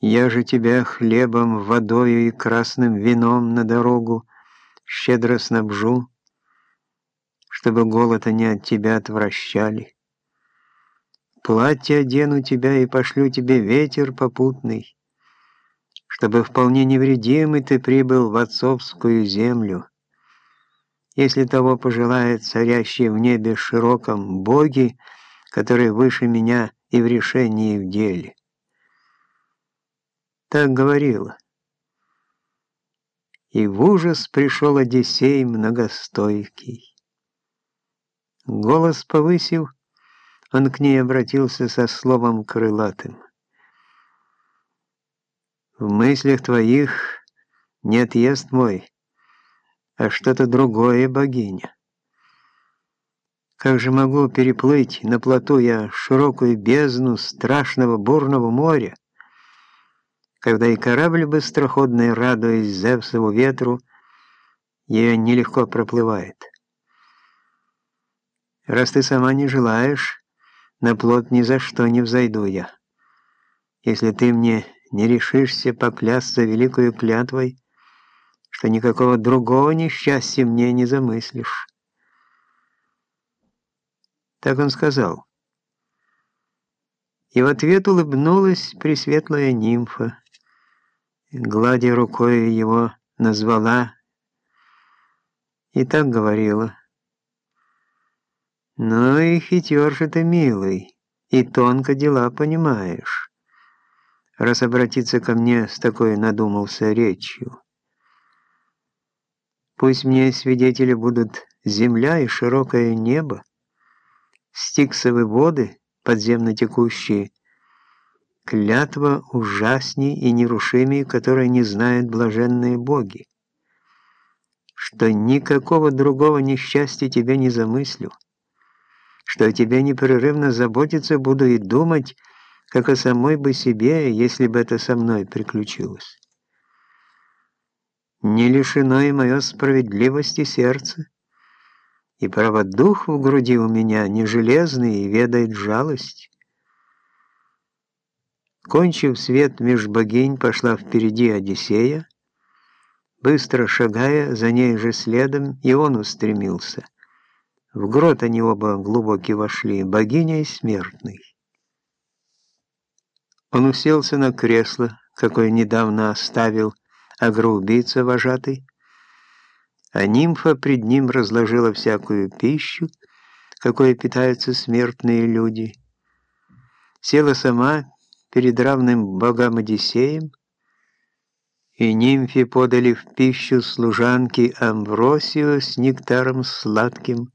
Я же тебя хлебом, водою и красным вином на дорогу щедро снабжу, чтобы голода не от тебя отвращали. Платье одену тебя и пошлю тебе ветер попутный, чтобы вполне невредимый ты прибыл в отцовскую землю. Если того пожелает царящие в небе широком боги, которые выше меня и в решении, и в деле. Так говорила. И в ужас пришел Одиссей многостойкий. Голос повысив, он к ней обратился со словом крылатым. «В мыслях твоих не отъезд мой, а что-то другое, богиня. Как же могу переплыть на плоту я широкую бездну страшного бурного моря, когда и корабль быстроходный, радуясь Зевсову ветру, ее нелегко проплывает? Раз ты сама не желаешь, на плот ни за что не взойду я. Если ты мне не решишься поклясться великою клятвой, что никакого другого несчастья мне не замыслишь. Так он сказал. И в ответ улыбнулась пресветлая нимфа, гладя рукой его назвала и так говорила. «Ну и хитерша ты, милый, и тонко дела понимаешь, раз обратиться ко мне с такой надумался речью. Пусть мне свидетели будут земля и широкое небо, стиксовые воды, подземно текущие, клятва ужасней и нерушимей, которой не знают блаженные боги, что никакого другого несчастья тебе не замыслю, что о тебе непрерывно заботиться буду и думать, как о самой бы себе, если бы это со мной приключилось. Не лишено и мое справедливости сердце, и праводух в груди у меня не железный и ведает жалость. Кончив свет меж богинь, пошла впереди Одиссея, быстро шагая, за ней же следом, и он устремился — в грот они оба глубоки вошли, богиня и смертный. Он уселся на кресло, какое недавно оставил агроубийца вожатый, а нимфа пред ним разложила всякую пищу, какой питаются смертные люди. Села сама перед равным богам Одиссеем, и нимфе подали в пищу служанки Амвросию с нектаром сладким,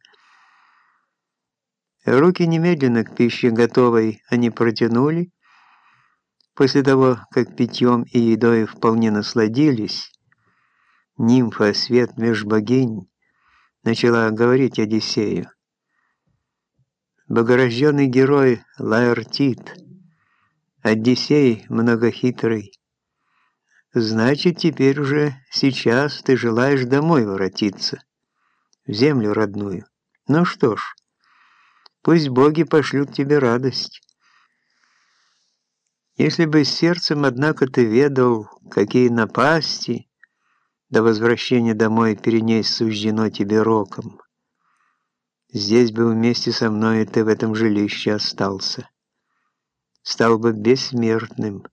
Руки немедленно к пище готовой они протянули. После того, как питьем и едой вполне насладились, нимфа, свет меж богинь, начала говорить Одиссею. Богорожденный герой Лаэртит, Одиссей многохитрый, значит, теперь уже сейчас ты желаешь домой воротиться, в землю родную. Ну что ж, Пусть боги пошлют тебе радость. Если бы сердцем, однако, ты ведал, какие напасти до возвращения домой перенес суждено тебе роком, здесь бы вместе со мной ты в этом жилище остался, стал бы бессмертным.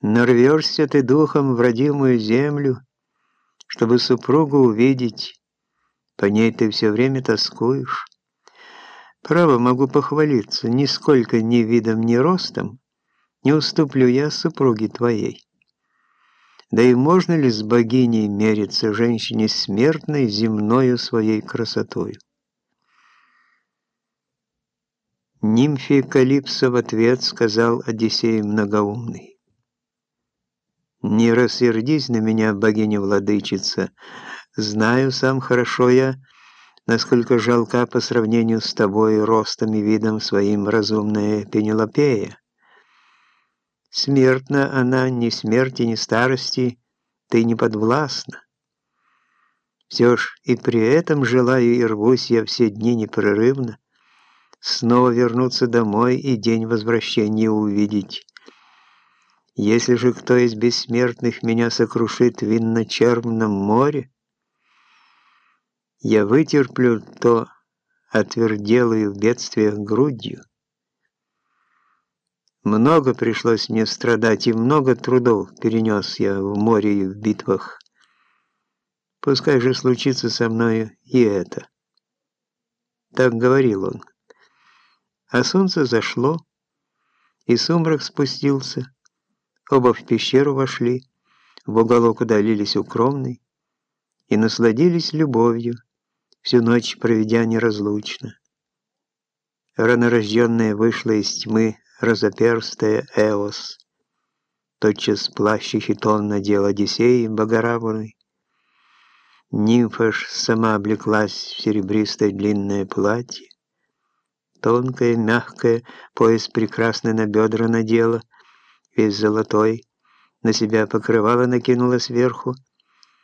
Нарвешься ты духом в родимую землю, чтобы супругу увидеть, по ней ты все время тоскуешь. Право могу похвалиться, нисколько ни видом, ни ростом не уступлю я супруге твоей. Да и можно ли с богиней мериться женщине смертной земною своей красотою? Нимфе Калипсо в ответ сказал Одиссей многоумный. «Не рассердись на меня, богиня-владычица, знаю сам хорошо я, насколько жалка по сравнению с тобой ростом и видом своим разумная Пенелопея. Смертна она ни смерти, ни старости, ты не подвластна. Все ж и при этом желаю и рвусь я все дни непрерывно, снова вернуться домой и день возвращения увидеть. Если же кто из бессмертных меня сокрушит в винночервном море, я вытерплю то отверделую в бедствиях грудью. Много пришлось мне страдать, и много трудов перенес я в море и в битвах. Пускай же случится со мною и это. Так говорил он. А солнце зашло, и сумрак спустился. Оба в пещеру вошли, в уголок удалились укромный и насладились любовью, всю ночь проведя неразлучно. Ранорожденная вышла из тьмы разоперстая Эос. Тотчас плащ и хитон надел Одиссей богоравный. Нимфа ж сама облеклась в серебристое длинное платье. Тонкое, мягкое, пояс прекрасный на бедра надела, весь золотой, на себя покрывало накинула сверху,